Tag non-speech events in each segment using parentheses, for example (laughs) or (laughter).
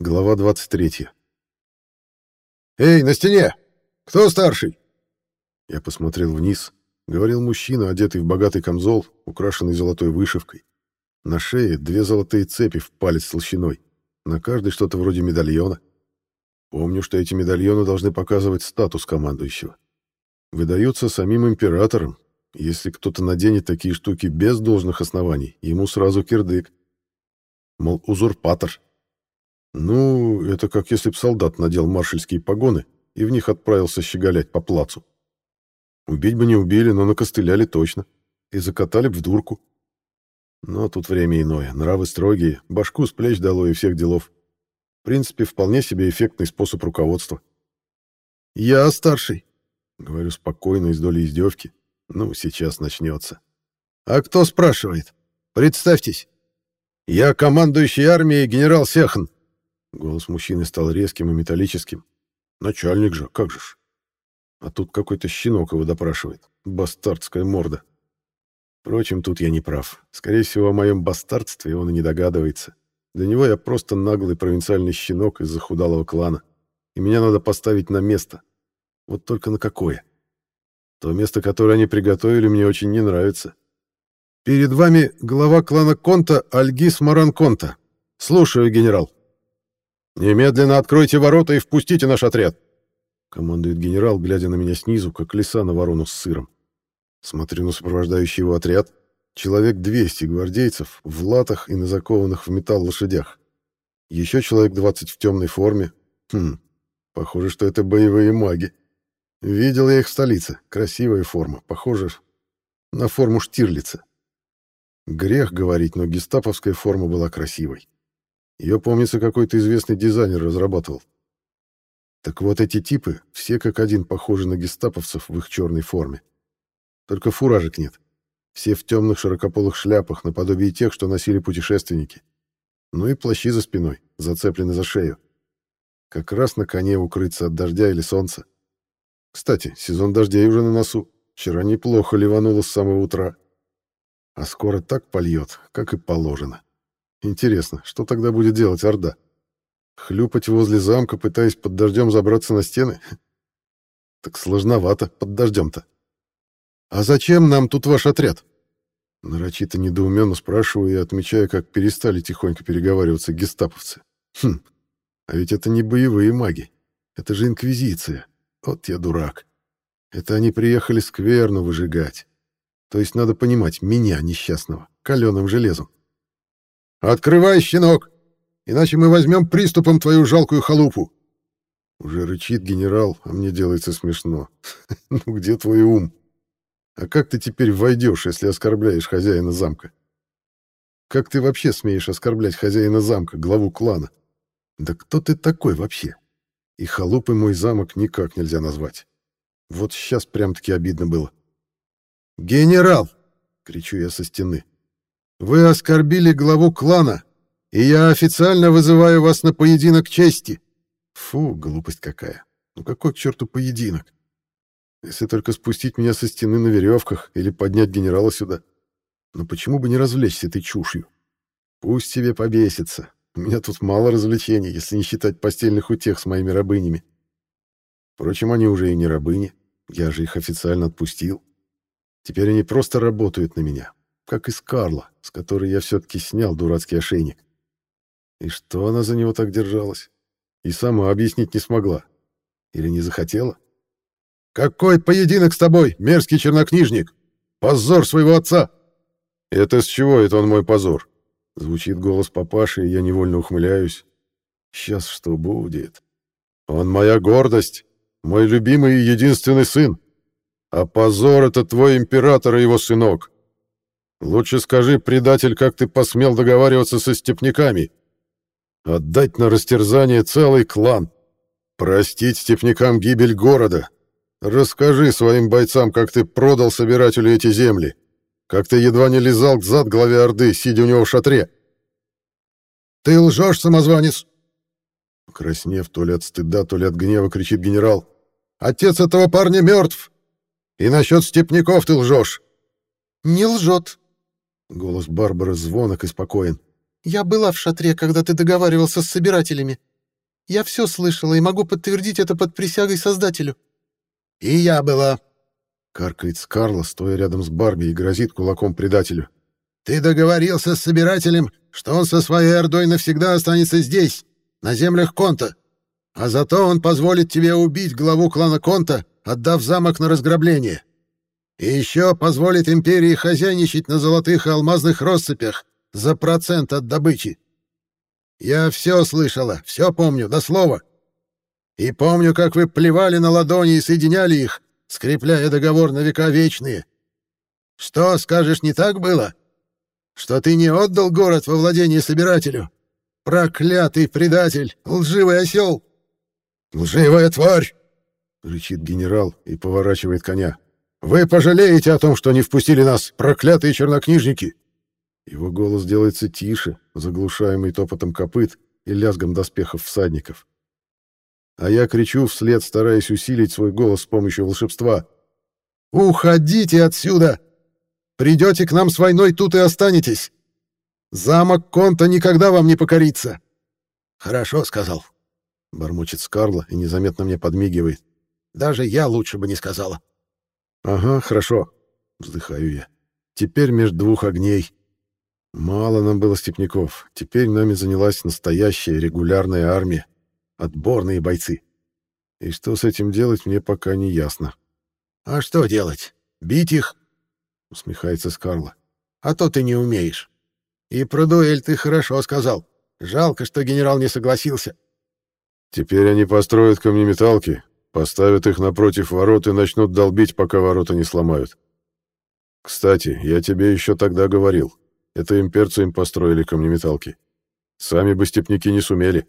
Глава 23. «Эй, на стене! Кто старший?» Я посмотрел вниз. Говорил мужчина, одетый в богатый камзол, украшенный золотой вышивкой. На шее две золотые цепи в палец толщиной. На каждой что-то вроде медальона. Помню, что эти медальоны должны показывать статус командующего. Выдаются самим императором. Если кто-то наденет такие штуки без должных оснований, ему сразу кирдык. Мол, узурпатор. Ну, это как если б солдат надел маршальские погоны и в них отправился щеголять по плацу. Убить бы не убили, но накостыляли точно. И закатали б в дурку. Но тут время иное, нравы строгие, башку с плеч дало и всех делов. В принципе, вполне себе эффектный способ руководства. «Я старший», — говорю спокойно, из доли издевки. Ну, сейчас начнется. «А кто спрашивает? Представьтесь. Я командующий армией генерал Сехан». Голос мужчины стал резким и металлическим. «Начальник же, как же ж?» А тут какой-то щенок его допрашивает. Бастардская морда. Впрочем, тут я не прав. Скорее всего, о моем бастардстве он и не догадывается. Для него я просто наглый провинциальный щенок из захудалого клана. И меня надо поставить на место. Вот только на какое? То место, которое они приготовили, мне очень не нравится. Перед вами глава клана Конта Альгис Маран Конта. Слушаю, генерал. Немедленно откройте ворота и впустите наш отряд. Командует генерал, глядя на меня снизу, как лиса на ворону с сыром. Смотрю на сопровождающий его отряд. Человек 200 гвардейцев в латах и на закованных в металл лошадях. Еще человек 20 в темной форме. Хм, похоже, что это боевые маги. Видел я их в столице. Красивая форма. Похоже на форму Штирлица. Грех говорить, но гестаповская форма была красивой. Ее, помнится, какой-то известный дизайнер разрабатывал. Так вот эти типы, все как один похожи на гестаповцев в их черной форме. Только фуражек нет. Все в темных широкополых шляпах, наподобие тех, что носили путешественники. Ну и плащи за спиной, зацеплены за шею. Как раз на коне укрыться от дождя или солнца. Кстати, сезон дождей уже на носу. Вчера неплохо ливануло с самого утра. А скоро так польет, как и положено. Интересно, что тогда будет делать Орда? Хлюпать возле замка, пытаясь под дождем забраться на стены? (laughs) Так сложновато под дождем-то. «А зачем нам тут ваш отряд?» Нарочито недоуменно спрашиваю и отмечаю, как перестали тихонько переговариваться гестаповцы. «Хм, а ведь это не боевые маги. Это же инквизиция. Вот я дурак. Это они приехали скверну выжигать. То есть надо понимать, меня, несчастного, каленым железом. «Открывай, щенок!» Иначе мы возьмем приступом твою жалкую халупу. Уже рычит генерал, а мне делается смешно. (laughs) Ну где твой ум? А как ты теперь войдешь, если оскорбляешь хозяина замка? Как ты вообще смеешь оскорблять хозяина замка, главу клана? Да кто ты такой вообще? И халупой мой замок никак нельзя назвать. Вот сейчас прям-таки обидно было. «Генерал!» — кричу я со стены. «Вы оскорбили главу клана, и я официально вызываю вас на поединок чести. Фу, глупость какая. Ну какой к черту поединок? Если только спустить меня со стены на веревках или поднять генерала сюда. Но почему бы не развлечься этой чушью? Пусть себе побесится. У меня тут мало развлечений, если не считать постельных утех с моими рабынями. Впрочем, они уже и не рабыни. Я же их официально отпустил. Теперь они просто работают на меня, как из Карла, с которой я все-таки снял дурацкий ошейник. И что она за него так держалась? И сама объяснить не смогла. Или не захотела? «Какой поединок с тобой, мерзкий чернокнижник? Позор своего отца!» «Это с чего это он мой позор?» Звучит голос папаши, и я невольно ухмыляюсь. «Сейчас что будет?» «Он моя гордость, мой любимый и единственный сын. А позор — это твой император и его сынок. Лучше скажи, предатель, как ты посмел договариваться со степняками?» Отдать на растерзание целый клан. Простить степнякам гибель города. Расскажи своим бойцам, как ты продал собирателю эти земли. Как ты едва не лизал к зад главе Орды, сидя у него в шатре. Ты лжешь, самозванец! Краснев то ли от стыда, то ли от гнева, кричит генерал. Отец этого парня мертв. И насчет степняков ты лжешь. Не лжет. Голос Барбары звонок и спокоен. Я была в шатре, когда ты договаривался с собирателями. Я все слышала и могу подтвердить это под присягой Создателю». «И я была», — каркает Скарла, стоя рядом с Барби и грозит кулаком предателю. «Ты договорился с собирателем, что он со своей ордой навсегда останется здесь, на землях Конта, а зато он позволит тебе убить главу клана Конта, отдав замок на разграбление. И еще позволит империи хозяйничать на золотых и алмазных россыпях за процент от добычи. Я все слышала, все помню, до слова. И помню, как вы плевали на ладони и соединяли их, скрепляя договор на века вечные. Что, скажешь, не так было? Что ты не отдал город во владение собирателю? Проклятый предатель, лживый осел! Лживая тварь! — рычит генерал и поворачивает коня. «Вы пожалеете о том, что не впустили нас, проклятые чернокнижники!» Его голос делается тише, заглушаемый топотом копыт и лязгом доспехов всадников. А я кричу вслед, стараясь усилить свой голос с помощью волшебства. «Уходите отсюда! Придете к нам с войной, тут и останетесь! Замок Конта никогда вам не покорится!» «Хорошо», — сказал. Бормочет Скарла и незаметно мне подмигивает. «Даже я лучше бы не сказала». «Ага, хорошо», — вздыхаю я. «Теперь между двух огней. Мало нам было степняков. Теперь нами занялась настоящая регулярная армия. Отборные бойцы. И что с этим делать, мне пока не ясно. «А что делать? Бить их?» — усмехается Скарла. «А то ты не умеешь. И про дуэль ты хорошо сказал. Жалко, что генерал не согласился». «Теперь они построят камнеметалки, поставят их напротив ворот и начнут долбить, пока ворота не сломают. Кстати, я тебе еще тогда говорил, это имперцы им построили камнеметалки. Сами бы степняки не сумели.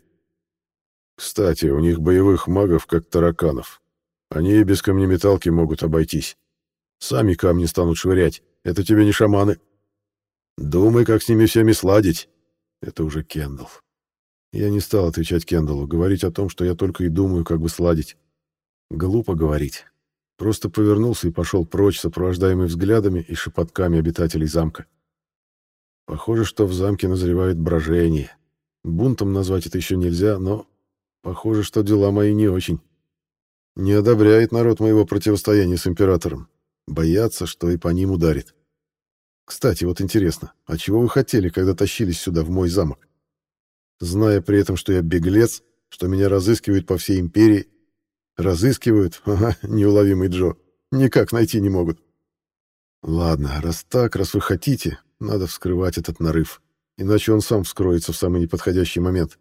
Кстати, у них боевых магов, как тараканов. Они и без камнеметалки могут обойтись. Сами камни станут швырять. Это тебе не шаманы. Думай, как с ними всеми сладить. Это уже Кендалл. Я не стал отвечать Кендаллу, говорить о том, что я только и думаю, как бы сладить. Глупо говорить. Просто повернулся и пошел прочь, сопровождаемый взглядами и шепотками обитателей замка. Похоже, что в замке назревает брожение. Бунтом назвать это еще нельзя, но похоже, что дела мои не очень. Не одобряет народ моего противостояния с императором. Боятся, что и по ним ударит. Кстати, вот интересно, а чего вы хотели, когда тащились сюда, в мой замок? Зная при этом, что я беглец, что меня разыскивают по всей империи. Разыскивают? Ага, неуловимый Джо. Никак найти не могут. Ладно, раз так, раз вы хотите, надо вскрывать этот нарыв, иначе он сам вскроется в самый неподходящий момент.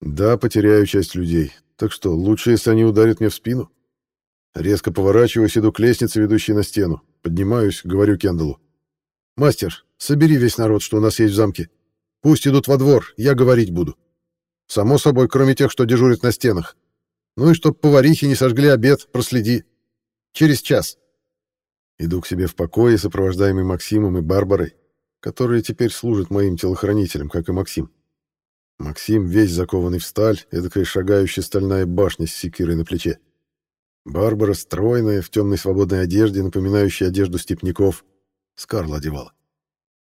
Да, потеряю часть людей, так что лучше, если они ударят мне в спину. Резко поворачиваюсь, иду к лестнице, ведущей на стену. Поднимаюсь, говорю Кендаллу. «Мастер, собери весь народ, что у нас есть в замке. Пусть идут во двор, я говорить буду. Само собой, кроме тех, что дежурят на стенах. Ну и чтоб поварихи не сожгли обед, проследи. Через час». Иду к себе в покое, сопровождаемый Максимом и Барбарой, которые теперь служат моим телохранителем, как и Максим. Максим весь закованный в сталь, эдакая шагающая стальная башня с секирой на плече. Барбара стройная, в темной свободной одежде, напоминающей одежду степняков. Скарла одевала.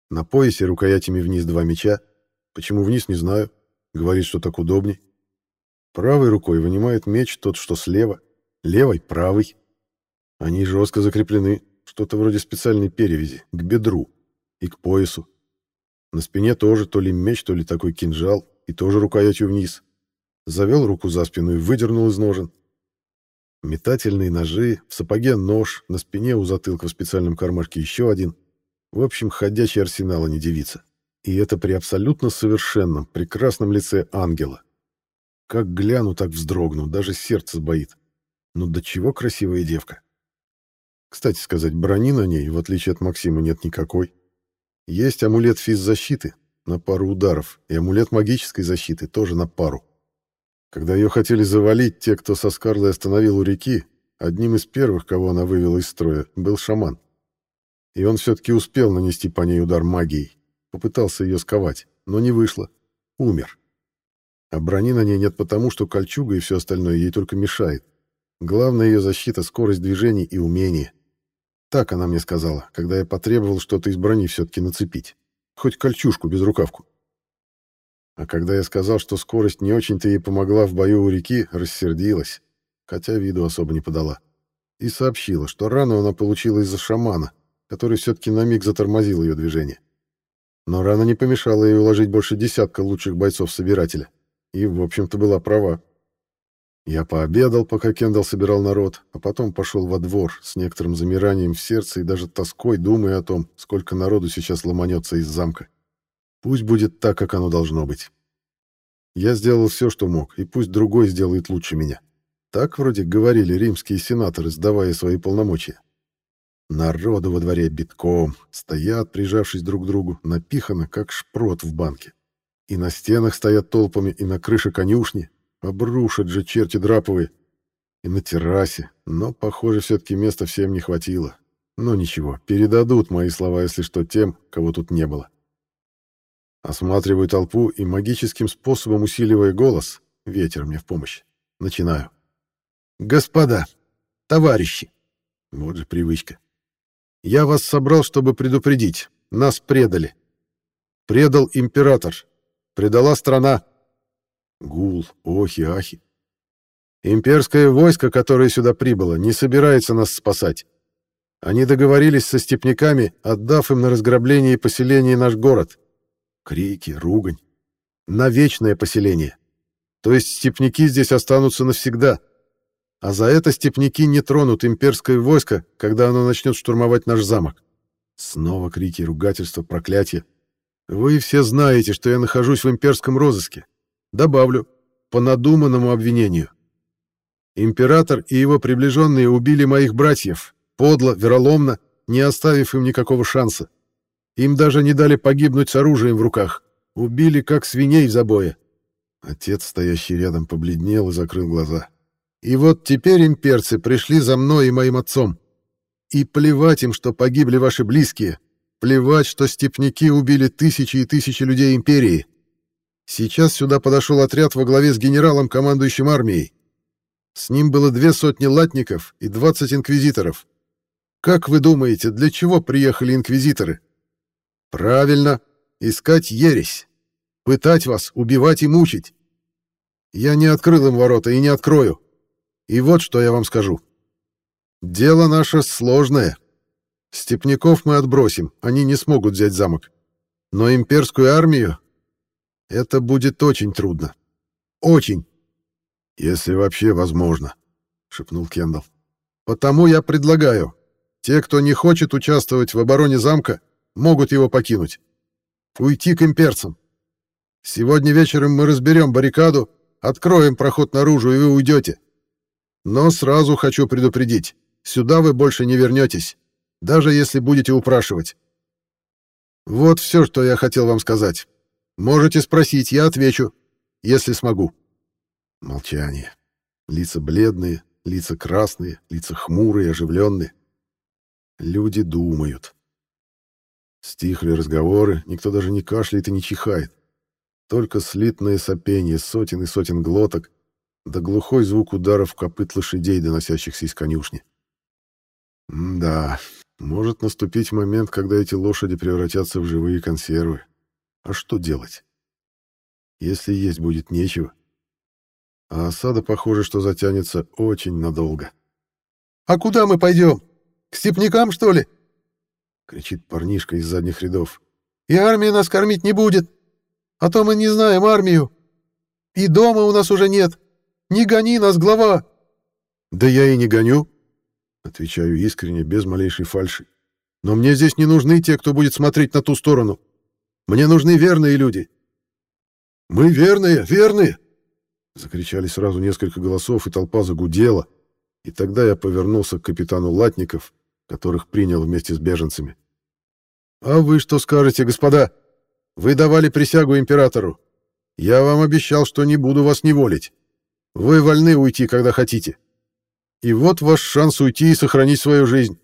На поясе рукоятями вниз два меча. Почему вниз, не знаю. Говорит, что так удобней. Правой рукой вынимает меч тот, что слева. Левой — правый. Они жестко закреплены, что-то вроде специальной перевязи, к бедру и к поясу. На спине тоже то ли меч, то ли такой кинжал, и тоже рукоятью вниз. Завел руку за спину и выдернул из ножен. Метательные ножи, в сапоге нож, на спине у затылка в специальном кармашке еще один. В общем, ходячий арсенал, а не девица. И это при абсолютно совершенном, прекрасном лице ангела. Как гляну, так вздрогну, даже сердце сбоит. Ну до чего красивая девка. Кстати сказать, брони на ней, в отличие от Максима, нет никакой. Есть амулет физзащиты на пару ударов, и амулет магической защиты тоже на пару. Когда ее хотели завалить, те, кто со Скарлой остановил у реки, одним из первых, кого она вывела из строя, был шаман. И он все-таки успел нанести по ней удар магией. Попытался ее сковать, но не вышло. Умер. А брони на ней нет потому, что кольчуга и все остальное ей только мешает. Главная ее защита — скорость движений и умение. Так она мне сказала, когда я потребовал что-то из брони все-таки нацепить. Хоть кольчушку без рукавку. А когда я сказал, что скорость не очень-то ей помогла в бою у реки, рассердилась, хотя виду особо не подала. И сообщила, что рану она получила из-за шамана, который все-таки на миг затормозил ее движение. Но рана не помешала ей уложить больше десятка лучших бойцов Собирателя. И, в общем-то, была права. Я пообедал, пока Кендалл собирал народ, а потом пошел во двор с некоторым замиранием в сердце и даже тоской, думая о том, сколько народу сейчас ломанется из замка. Пусть будет так, как оно должно быть. Я сделал все, что мог, и пусть другой сделает лучше меня. Так вроде говорили римские сенаторы, сдавая свои полномочия. Народу во дворе битком, стоят, прижавшись друг к другу, напихано, как шпрот в банке. И на стенах стоят толпами, и на крыше конюшни, Обрушат же черти драповые. И на террасе. Но, похоже, все-таки места всем не хватило. Но ничего, передадут мои слова, если что, тем, кого тут не было. Осматриваю толпу и магическим способом усиливая голос, ветер мне в помощь, начинаю. «Господа, товарищи!» Вот же привычка. «Я вас собрал, чтобы предупредить. Нас предали. Предал император. Предала страна. Гул, охи, ахи. Имперское войско, которое сюда прибыло, не собирается нас спасать. Они договорились со степняками, отдав им на разграбление и поселение наш город. Крики, ругань. На вечное поселение. То есть степняки здесь останутся навсегда. А за это степняки не тронут имперское войско, когда оно начнет штурмовать наш замок. Снова крики, ругательства, проклятия. Вы все знаете, что я нахожусь в имперском розыске. Добавлю, по надуманному обвинению. Император и его приближенные убили моих братьев, подло, вероломно, не оставив им никакого шанса. Им даже не дали погибнуть с оружием в руках. Убили, как свиней в забое. Отец, стоящий рядом, побледнел и закрыл глаза. И вот теперь имперцы пришли за мной и моим отцом. И плевать им, что погибли ваши близкие. Плевать, что степняки убили тысячи и тысячи людей империи. Сейчас сюда подошел отряд во главе с генералом, командующим армией. С ним было две сотни латников и двадцать инквизиторов. Как вы думаете, для чего приехали инквизиторы? Правильно, искать ересь. Пытать вас, убивать и мучить. Я не открыл им ворота и не открою. И вот что я вам скажу. Дело наше сложное. Степняков мы отбросим, они не смогут взять замок. Но имперскую армию это будет очень трудно. Очень. Если вообще возможно, шепнул Кендалл. Потому я предлагаю. Те, кто не хочет участвовать в обороне замка, могут его покинуть. Уйти к имперцам. Сегодня вечером мы разберем баррикаду, откроем проход наружу, и вы уйдете. Но сразу хочу предупредить. Сюда вы больше не вернетесь, даже если будете упрашивать. Вот все, что я хотел вам сказать. Можете спросить, я отвечу, если смогу. Молчание. Лица бледные, лица красные, лица хмурые, оживленные. Люди думают. Стихли разговоры, никто даже не кашляет и не чихает. Только слитное сопение сотен и сотен глоток, да глухой звук ударов копыт лошадей, доносящихся из конюшни. М да, может наступить момент, когда эти лошади превратятся в живые консервы. А что делать? Если есть будет нечего. А осада, похоже, что затянется очень надолго. «А куда мы пойдем? К степнякам, что ли?» — кричит парнишка из задних рядов. «И армия нас кормить не будет. А то мы не знаем армию. И дома у нас уже нет. Не гони нас, глава!» «Да я и не гоню», — отвечаю искренне, без малейшей фальши. «Но мне здесь не нужны те, кто будет смотреть на ту сторону. Мне нужны верные люди. Мы верные, верные! Закричали сразу несколько голосов, и толпа загудела. И тогда я повернулся к капитану Латников, которых принял вместе с беженцами. «А вы что скажете, господа? Вы давали присягу императору. Я вам обещал, что не буду вас неволить. Вы вольны уйти, когда хотите. И вот ваш шанс уйти и сохранить свою жизнь».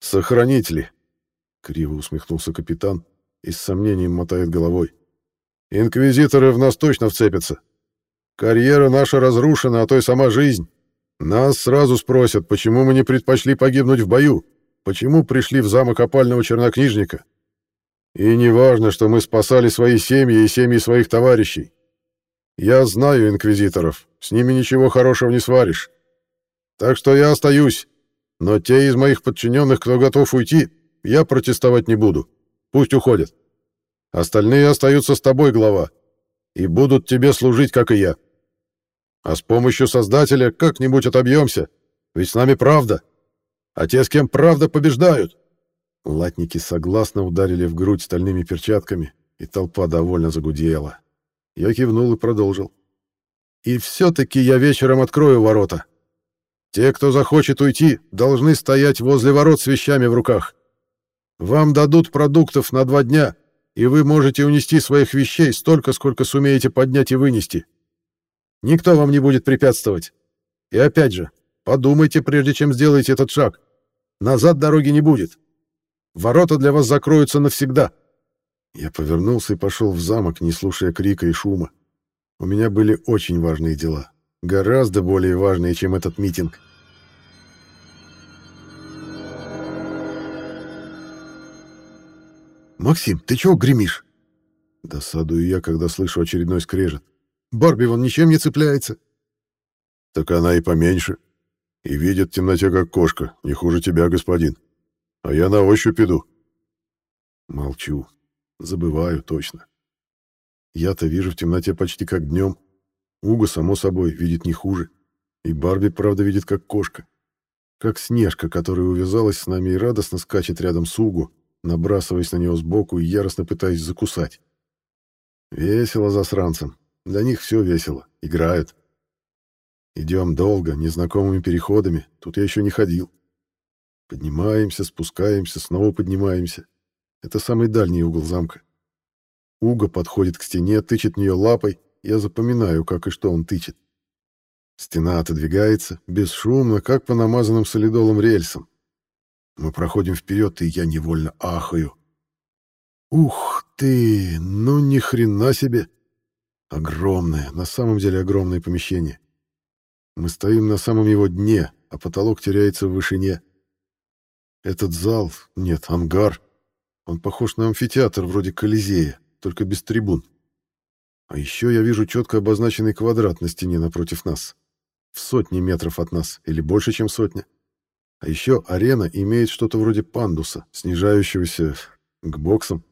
«Сохранить ли?» — криво усмехнулся капитан, и с сомнением мотает головой. «Инквизиторы в нас точно вцепятся. Карьера наша разрушена, а то и сама жизнь. Нас сразу спросят, почему мы не предпочли погибнуть в бою, почему пришли в замок опального чернокнижника. И не важно, что мы спасали свои семьи и семьи своих товарищей. Я знаю инквизиторов, с ними ничего хорошего не сваришь. Так что я остаюсь, но те из моих подчиненных, кто готов уйти, я протестовать не буду. Пусть уходят. Остальные остаются с тобой, глава, и будут тебе служить, как и я. А с помощью Создателя как-нибудь отобьемся, ведь с нами правда. А те, с кем правда, побеждают. Латники согласно ударили в грудь стальными перчатками, и толпа довольно загудела. Я кивнул и продолжил. И все-таки я вечером открою ворота. Те, кто захочет уйти, должны стоять возле ворот с вещами в руках. Вам дадут продуктов на два дня, и вы можете унести своих вещей столько, сколько сумеете поднять и вынести. Никто вам не будет препятствовать. И опять же, подумайте, прежде чем сделаете этот шаг. Назад дороги не будет. Ворота для вас закроются навсегда. Я повернулся и пошел в замок, не слушая крика и шума. У меня были очень важные дела. Гораздо более важные, чем этот митинг. «Максим, ты чего гремишь?» Досадую я, когда слышу очередной скрежет. «Барби вон ничем не цепляется». «Так она и поменьше. И видит в темноте, как кошка. Не хуже тебя, господин. А я на ощупь иду». Молчу. Забываю точно. Я-то вижу в темноте почти как днем. Уго, само собой, видит не хуже. И Барби, правда, видит как кошка. Как Снежка, которая увязалась с нами и радостно скачет рядом с Уго, набрасываясь на него сбоку и яростно пытаясь закусать. Весело засранцам. Для них все весело. Играют. Идем долго, незнакомыми переходами. Тут я еще не ходил. Поднимаемся, спускаемся, снова поднимаемся. Это самый дальний угол замка. Уго подходит к стене, тычет в нее лапой. Я запоминаю, как и что он тычет. Стена отодвигается, бесшумно, как по намазанным солидолом рельсам. Мы проходим вперед, и я невольно ахаю. Ух ты, ну ни хрена себе! Огромное, на самом деле огромное помещение. Мы стоим на самом его дне, а потолок теряется в вышине. Этот зал, нет, ангар, он похож на амфитеатр вроде Колизея, только без трибун. А еще я вижу четко обозначенный квадрат на стене напротив нас. В сотни метров от нас, или больше, чем сотня. А еще арена имеет что-то вроде пандуса, снижающегося к боксам.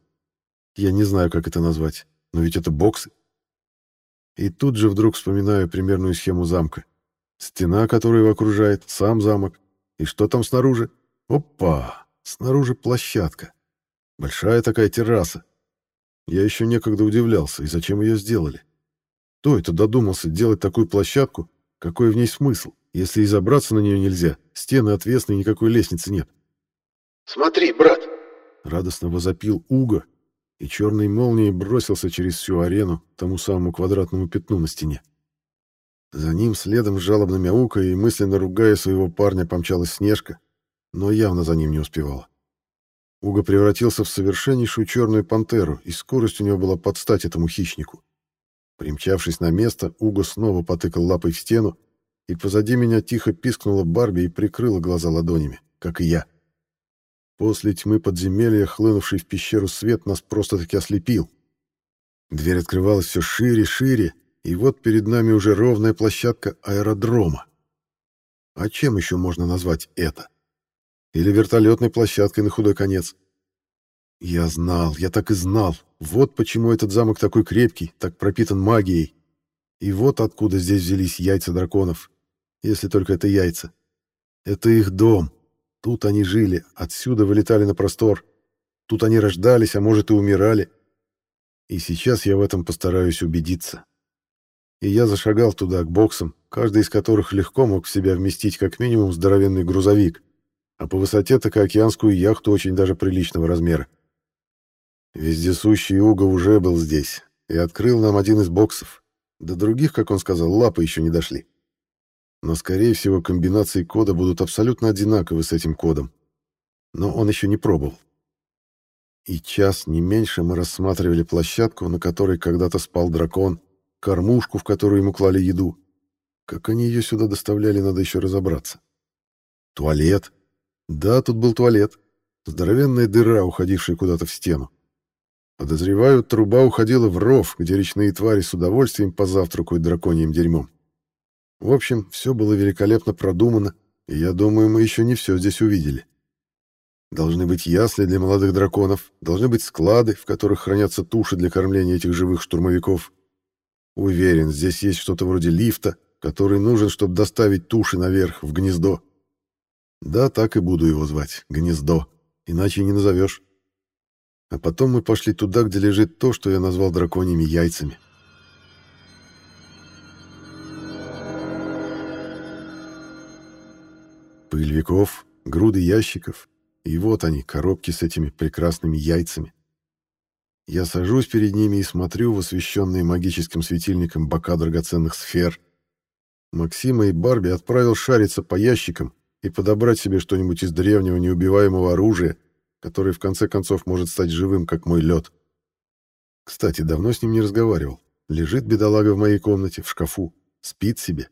Я не знаю, как это назвать, но ведь это боксы. И тут же вдруг вспоминаю примерную схему замка. Стена, которая его окружает, сам замок. И что там снаружи? Опа! Снаружи площадка. Большая такая терраса. Я еще некогда удивлялся, и зачем ее сделали. Кто это додумался делать такую площадку? Какой в ней смысл? Если и забраться на нее нельзя, стены отвесные, никакой лестницы нет. «Смотри, брат!» — радостно возопил Уга, и черной молнией бросился через всю арену тому самому квадратному пятну на стене. За ним следом жалобно мяукая и мысленно ругая своего парня помчалась Снежка, но явно за ним не успевала. Уга превратился в совершеннейшую черную пантеру, и скорость у него была под стать этому хищнику. Примчавшись на место, Уга снова потыкал лапой в стену, и позади меня тихо пискнула Барби и прикрыла глаза ладонями, как и я. После тьмы подземелья, хлынувший в пещеру свет, нас просто-таки ослепил. Дверь открывалась все шире, шире, и вот перед нами уже ровная площадка аэродрома. А чем еще можно назвать это? Или вертолетной площадкой на худой конец? Я знал, я так и знал. Вот почему этот замок такой крепкий, так пропитан магией. И вот откуда здесь взялись яйца драконов если только это яйца. Это их дом. Тут они жили, отсюда вылетали на простор. Тут они рождались, а может и умирали. И сейчас я в этом постараюсь убедиться. И я зашагал туда, к боксам, каждый из которых легко мог в себя вместить как минимум здоровенный грузовик, а по высоте океанскую яхту очень даже приличного размера. Вездесущий Уго уже был здесь и открыл нам один из боксов. До других, как он сказал, лапы еще не дошли но, скорее всего, комбинации кода будут абсолютно одинаковы с этим кодом. Но он еще не пробовал. И час, не меньше, мы рассматривали площадку, на которой когда-то спал дракон, кормушку, в которую ему клали еду. Как они ее сюда доставляли, надо еще разобраться. Туалет. Да, тут был туалет. Здоровенная дыра, уходившая куда-то в стену. Подозреваю, труба уходила в ров, где речные твари с удовольствием позавтракают драконьим дерьмом. В общем, все было великолепно продумано, и я думаю, мы еще не все здесь увидели. Должны быть ясли для молодых драконов, должны быть склады, в которых хранятся туши для кормления этих живых штурмовиков. Уверен, здесь есть что-то вроде лифта, который нужен, чтобы доставить туши наверх, в гнездо. Да, так и буду его звать, гнездо, иначе не назовешь. А потом мы пошли туда, где лежит то, что я назвал драконьими яйцами. Пыль веков, груды ящиков, и вот они, коробки с этими прекрасными яйцами. Я сажусь перед ними и смотрю в освещенные магическим светильником бока драгоценных сфер. Максима и Барби отправил шариться по ящикам и подобрать себе что-нибудь из древнего неубиваемого оружия, который в конце концов может стать живым, как мой лед. Кстати, давно с ним не разговаривал. Лежит бедолага в моей комнате, в шкафу, спит себе.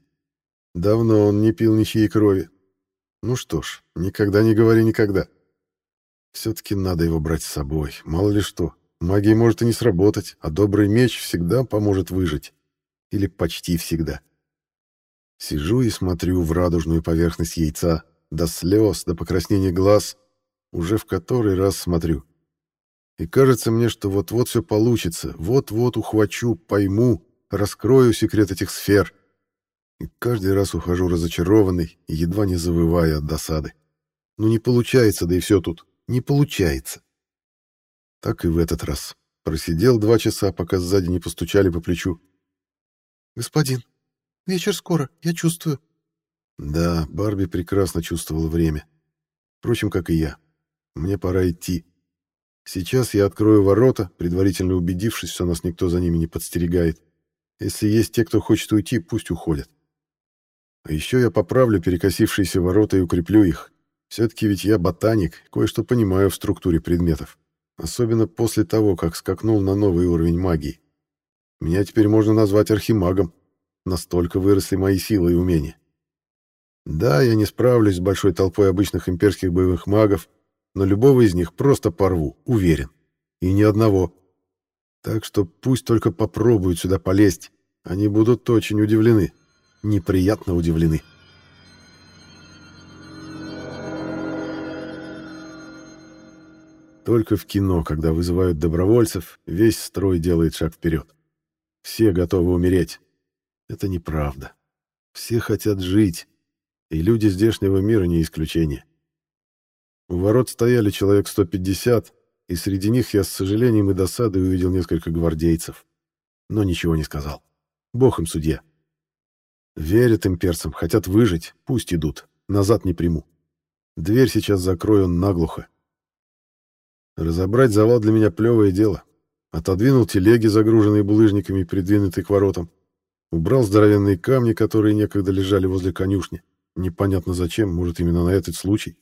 Давно он не пил ничьей крови. Ну что ж, никогда не говори никогда. Все-таки надо его брать с собой, мало ли что. Магия может и не сработать, а добрый меч всегда поможет выжить. Или почти всегда. Сижу и смотрю в радужную поверхность яйца, до слез, до покраснения глаз, уже в который раз смотрю. И кажется мне, что вот-вот все получится, вот-вот ухвачу, пойму, раскрою секрет этих сфер. И каждый раз ухожу разочарованный, едва не завывая от досады. Ну не получается, да и все тут. Не получается. Так и в этот раз. Просидел два часа, пока сзади не постучали по плечу. «Господин, вечер скоро, я чувствую». Да, Барби прекрасно чувствовала время. Впрочем, как и я. Мне пора идти. Сейчас я открою ворота, предварительно убедившись, что нас никто за ними не подстерегает. Если есть те, кто хочет уйти, пусть уходят. А еще я поправлю перекосившиеся ворота и укреплю их. Все-таки ведь я ботаник, кое-что понимаю в структуре предметов. Особенно после того, как скакнул на новый уровень магии. Меня теперь можно назвать архимагом. Настолько выросли мои силы и умения. Да, я не справлюсь с большой толпой обычных имперских боевых магов, но любого из них просто порву, уверен. И ни одного. Так что пусть только попробуют сюда полезть. Они будут очень удивлены. Неприятно удивлены. Только в кино, когда вызывают добровольцев, весь строй делает шаг вперед. Все готовы умереть. Это неправда. Все хотят жить, и люди здешнего мира не исключение. У ворот стояли человек 150, и среди них я с сожалением и досадой увидел несколько гвардейцев. Но ничего не сказал. Бог им судья. Верят имперцам, хотят выжить, пусть идут. Назад не приму. Дверь сейчас закрою наглухо. Разобрать завал для меня плевое дело. Отодвинул телеги, загруженные булыжниками, придвинутые к воротам. Убрал здоровенные камни, которые некогда лежали возле конюшни. Непонятно зачем, может, именно на этот случай.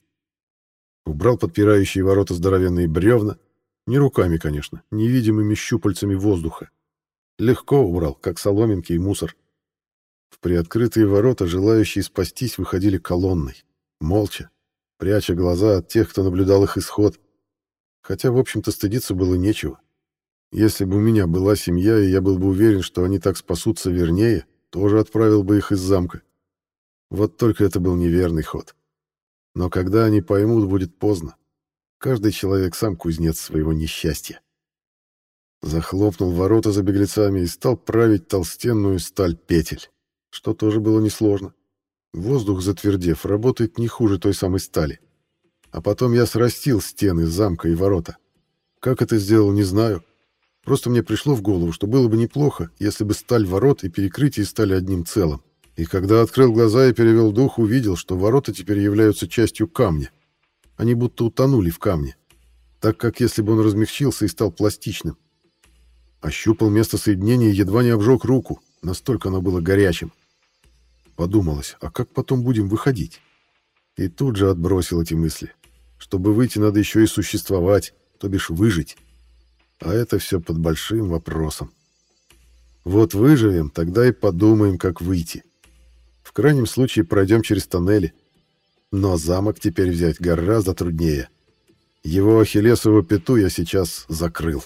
Убрал подпирающие ворота здоровенные бревна. Не руками, конечно, невидимыми щупальцами воздуха. Легко убрал, как соломинки и мусор. В приоткрытые ворота желающие спастись выходили колонной. Молча, пряча глаза от тех, кто наблюдал их исход. Хотя, в общем-то, стыдиться было нечего. Если бы у меня была семья, и я был бы уверен, что они так спасутся вернее, тоже отправил бы их из замка. Вот только это был неверный ход. Но когда они поймут, будет поздно. Каждый человек сам кузнец своего несчастья. Захлопнул ворота за беглецами и стал править толстенную сталь петель, что тоже было несложно. Воздух, затвердев, работает не хуже той самой стали. А потом я срастил стены замка и ворота. Как это сделал, не знаю. Просто мне пришло в голову, что было бы неплохо, если бы сталь ворот и перекрытие стали одним целым. И когда открыл глаза и перевел дух, увидел, что ворота теперь являются частью камня. Они будто утонули в камне, так как если бы он размягчился и стал пластичным. Ощупал место соединения и едва не обжег руку, настолько оно было горячим. Подумалось, а как потом будем выходить? И тут же отбросил эти мысли. Чтобы выйти, надо еще и существовать, то бишь выжить. А это все под большим вопросом. Вот выживем, тогда и подумаем, как выйти. В крайнем случае пройдем через тоннели. Но замок теперь взять гораздо труднее. Его ахиллесову пяту я сейчас закрыл.